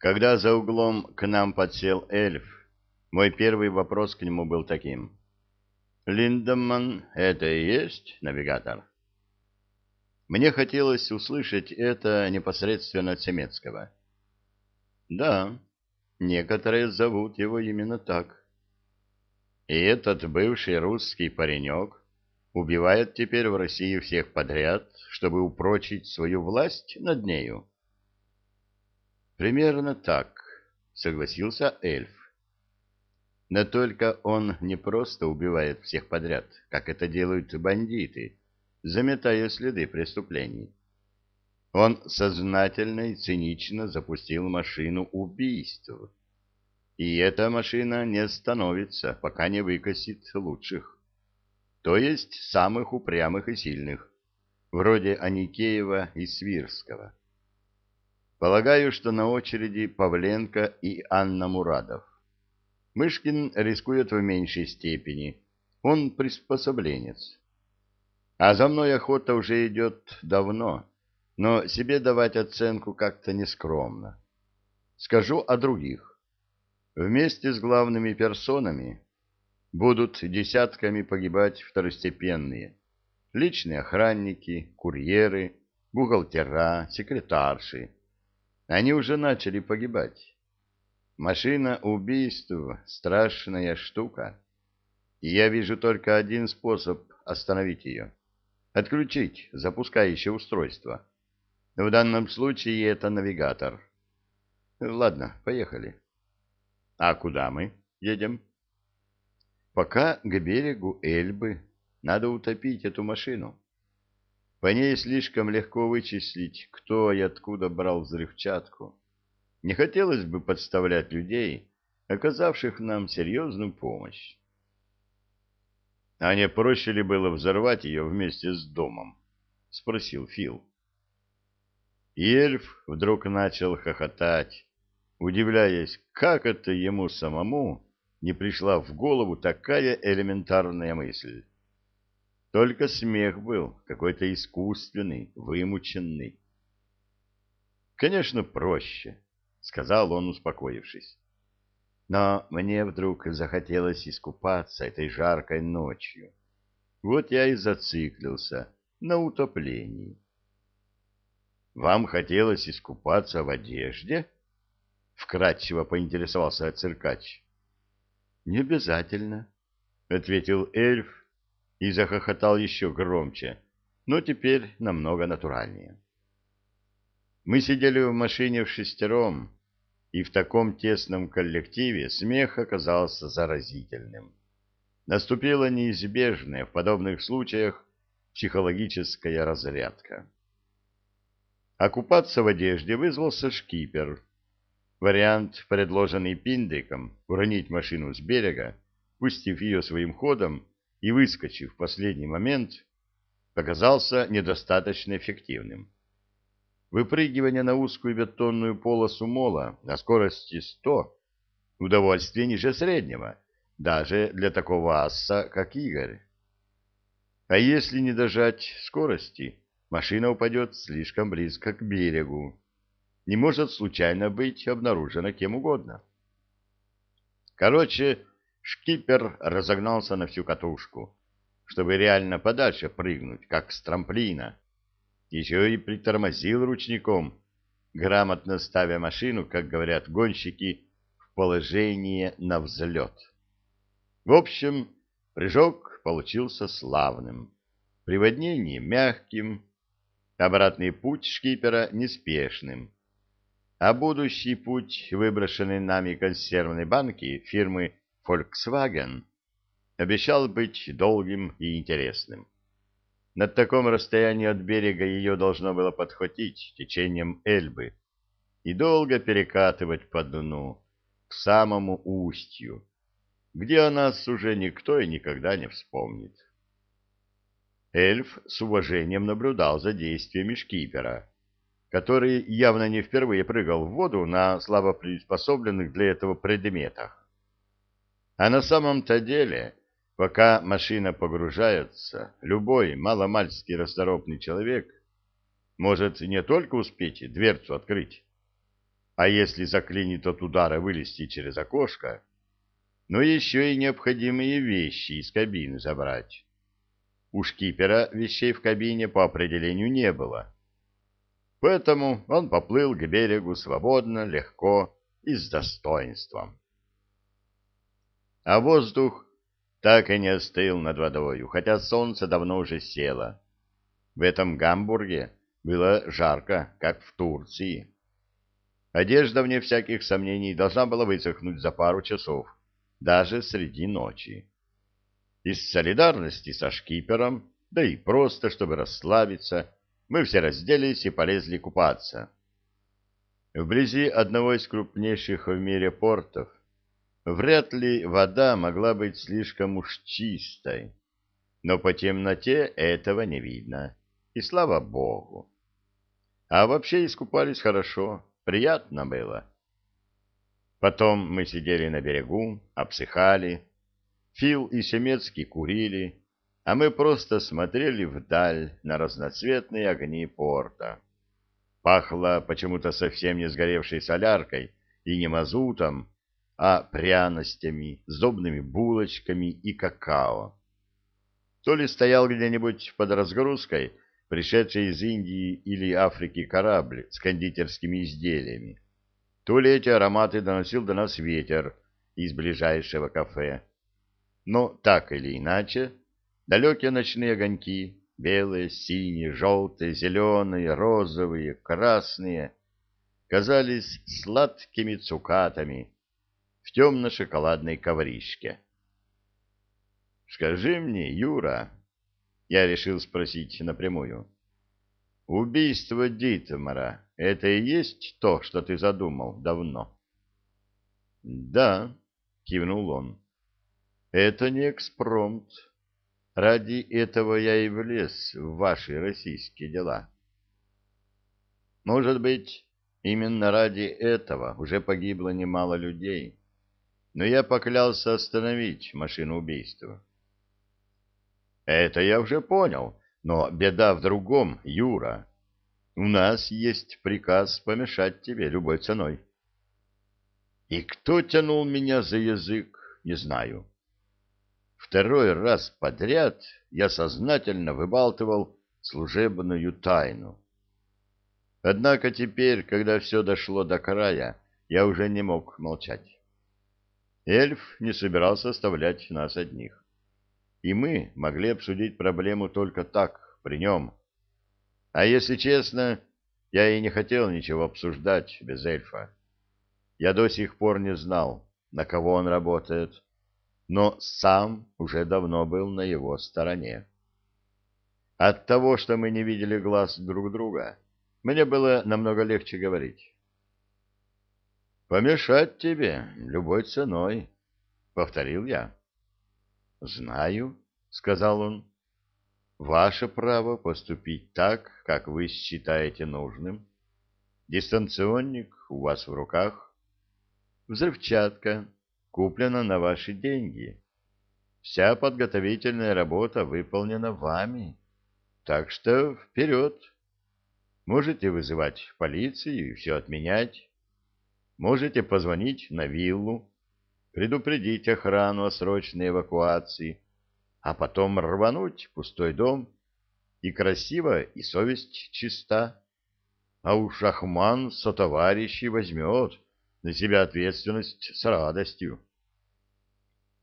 Когда за углом к нам подсел эльф, мой первый вопрос к нему был таким. «Линдеман, это и есть навигатор?» Мне хотелось услышать это непосредственно от Семецкого. «Да, некоторые зовут его именно так». «И этот бывший русский паренек убивает теперь в России всех подряд, чтобы упрочить свою власть над нею?» Примерно так, согласился эльф. Но только он не просто убивает всех подряд, как это делают бандиты, заметая следы преступлений. Он сознательно и цинично запустил машину убийств. И эта машина не остановится, пока не выкосит лучших. То есть самых упрямых и сильных, вроде Аникеева и Свирского. Полагаю, что на очереди Павленко и Анна Мурадов. Мышкин рискует в меньшей степени. Он приспособленец. А за мной охота уже идет давно, но себе давать оценку как-то нескромно. Скажу о других. Вместе с главными персонами будут десятками погибать второстепенные. Личные охранники, курьеры, бухгалтера, секретарши они уже начали погибать. Машина убийств — страшная штука. И я вижу только один способ остановить ее. Отключить запускающее устройство. В данном случае это навигатор. Ладно, поехали. А куда мы едем? Пока к берегу Эльбы. Надо утопить эту машину. По ней слишком легко вычислить, кто и откуда брал взрывчатку. Не хотелось бы подставлять людей, оказавших нам серьезную помощь. А не проще ли было взорвать ее вместе с домом? — спросил Фил. И эльф вдруг начал хохотать, удивляясь, как это ему самому не пришла в голову такая элементарная мысль. Только смех был какой-то искусственный, вымученный. «Конечно, проще», — сказал он, успокоившись. «Но мне вдруг захотелось искупаться этой жаркой ночью. Вот я и зациклился на утоплении». «Вам хотелось искупаться в одежде?» — вкратчиво поинтересовался циркач. «Не обязательно», — ответил эльф, и захохотал еще громче, но теперь намного натуральнее. Мы сидели в машине в шестером, и в таком тесном коллективе смех оказался заразительным. Наступила неизбежная в подобных случаях психологическая разрядка. Окупаться в одежде вызвался шкипер. Вариант, предложенный Пиндриком, уронить машину с берега, пустив ее своим ходом, и, выскочив в последний момент, показался недостаточно эффективным. Выпрыгивание на узкую бетонную полосу мола на скорости 100 — удовольствие ниже среднего, даже для такого асса, как Игорь. А если не дожать скорости, машина упадет слишком близко к берегу. Не может случайно быть обнаружена кем угодно. Короче, Шкипер разогнался на всю катушку, чтобы реально подальше прыгнуть, как с трамплина. Еще и притормозил ручником, грамотно ставя машину, как говорят гонщики, в положение на взлет. В общем, прыжок получился славным, приводнение мягким, обратный путь шкипера неспешным, а будущий путь, выброшенный нами консервной банки фирмы Volkswagen обещал быть долгим и интересным. На таком расстоянии от берега ее должно было подхватить течением Эльбы и долго перекатывать по дну к самому устью, где о нас уже никто и никогда не вспомнит. Эльф с уважением наблюдал за действиями шкипера, который явно не впервые прыгал в воду на слабо приспособленных для этого предметах. А на самом-то деле, пока машина погружается, любой маломальский расторопный человек может не только успеть дверцу открыть, А если заклинит от удара вылезти через окошко, но еще и необходимые вещи из кабины забрать. У шкипера вещей в кабине по определению не было. Поэтому он поплыл к берегу свободно, легко и с достоинством. А воздух так и не остыл над водою, хотя солнце давно уже село. В этом Гамбурге было жарко, как в Турции. Одежда, вне всяких сомнений, должна была высохнуть за пару часов, даже среди ночи. Из солидарности со шкипером, да и просто, чтобы расслабиться, мы все разделись и полезли купаться. Вблизи одного из крупнейших в мире портов вряд ли вода могла быть слишком уж чистой, но по темноте этого не видно, и слава богу. А вообще искупались хорошо, приятно было. Потом мы сидели на берегу, обсыхали. Фил и Семецкий курили, а мы просто смотрели вдаль на разноцветные огни порта. Пахло почему-то совсем не сгоревшей соляркой и не мазутом, а пряностями, сдобными булочками и какао. То ли стоял где-нибудь под разгрузкой, пришедший из Индии или Африки корабль с кондитерскими изделиями. То ли эти ароматы доносил до нас ветер из ближайшего кафе. Но так или иначе, далекие ночные огоньки, белые, синие, желтые, зеленые, розовые, красные, казались сладкими цукатами в темно-шоколадной ковришке. «Скажи мне, Юра, я решил спросить напрямую. Убийство Дитмара — это и есть то, что ты задумал давно? — Да, — кивнул он. — Это не экспромт. Ради этого я и влез в ваши российские дела. Может быть, именно ради этого уже погибло немало людей, но я поклялся остановить машину убийства. Это я уже понял, но беда в другом, Юра. У нас есть приказ помешать тебе любой ценой. И кто тянул меня за язык, не знаю. Второй раз подряд я сознательно выбалтывал служебную тайну. Однако теперь, когда все дошло до края, я уже не мог молчать. Эльф не собирался оставлять нас одних и мы могли обсудить проблему только так, при нем. А если честно, я и не хотел ничего обсуждать без эльфа. Я до сих пор не знал, на кого он работает, но сам уже давно был на его стороне. От того, что мы не видели глаз друг друга, мне было намного легче говорить. «Помешать тебе любой ценой», — повторил я. Знаю, сказал он. Ваше право поступить так, как вы считаете нужным. Дистанционник у вас в руках. Взрывчатка куплена на ваши деньги. Вся подготовительная работа выполнена вами. Так что вперед. Можете вызывать полицию и все отменять. Можете позвонить на виллу предупредить охрану о срочной эвакуации, а потом рвануть пустой дом, и красиво, и совесть чиста. А уж Ахман сотоварищей возьмет на себя ответственность с радостью.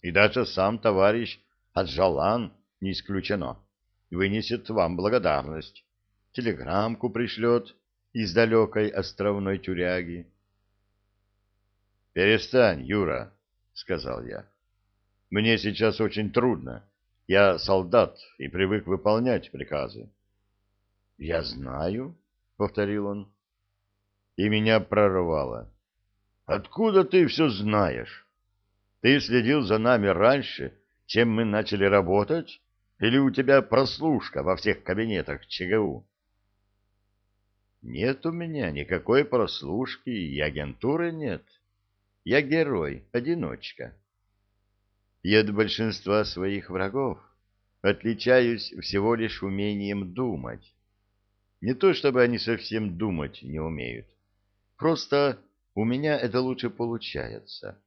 И даже сам товарищ Аджалан, не исключено, вынесет вам благодарность, телеграммку пришлет из далекой островной тюряги. «Перестань, Юра!» — сказал я. «Мне сейчас очень трудно. Я солдат и привык выполнять приказы». «Я знаю», — повторил он. И меня прорвало. «Откуда ты все знаешь? Ты следил за нами раньше, чем мы начали работать? Или у тебя прослушка во всех кабинетах ЧГУ?» «Нет у меня никакой прослушки и агентуры нет». Я герой, одиночка. И от большинства своих врагов отличаюсь всего лишь умением думать. Не то чтобы они совсем думать не умеют. Просто у меня это лучше получается.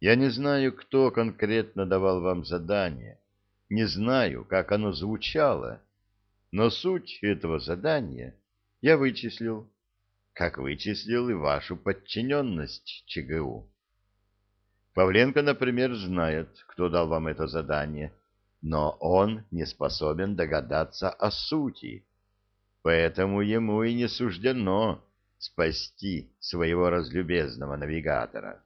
Я не знаю, кто конкретно давал вам задание, не знаю, как оно звучало, но суть этого задания я вычислил, как вычислил и вашу подчиненность ЧГУ. Павленко, например, знает, кто дал вам это задание, но он не способен догадаться о сути, поэтому ему и не суждено спасти своего разлюбезного навигатора.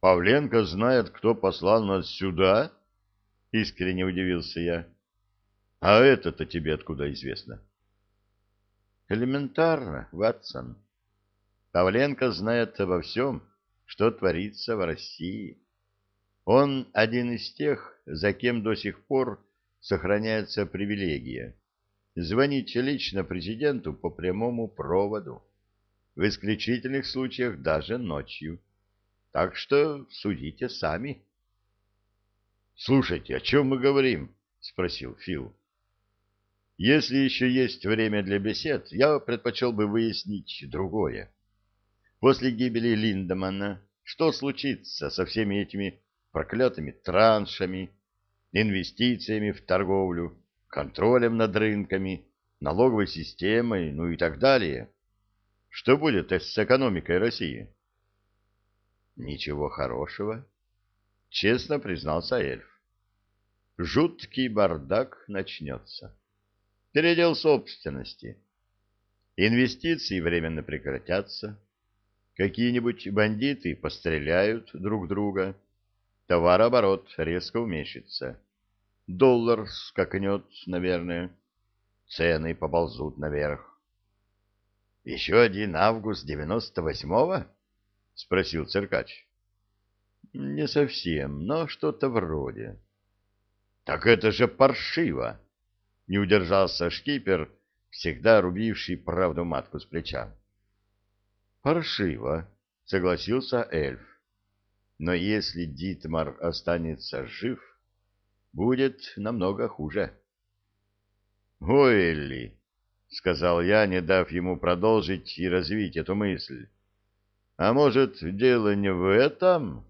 «Павленко знает, кто послал нас сюда?» — искренне удивился я. «А это-то тебе откуда известно?» «Элементарно, Ватсон. Павленко знает обо всем, что творится в России. Он один из тех, за кем до сих пор сохраняется привилегия звонить лично президенту по прямому проводу, в исключительных случаях даже ночью. Так что судите сами. — Слушайте, о чем мы говорим? — спросил Фил. — Если еще есть время для бесед, я предпочел бы выяснить другое. После гибели Линдемана что случится со всеми этими проклятыми траншами, инвестициями в торговлю, контролем над рынками, налоговой системой, ну и так далее. Что будет с экономикой России? Ничего хорошего, честно признался эльф. Жуткий бардак начнется. Передел собственности. Инвестиции временно прекратятся. Какие-нибудь бандиты постреляют друг друга. Товарооборот резко уменьшится. Доллар скакнет, наверное. Цены поползут наверх. — Еще один август девяносто восьмого? — спросил циркач. — Не совсем, но что-то вроде. — Так это же паршиво! — не удержался шкипер, всегда рубивший правду матку с плеча. — Паршиво, — согласился эльф. — Но если Дитмар останется жив будет намного хуже. «Ой, — сказал я, не дав ему продолжить и развить эту мысль, — а может, дело не в этом?»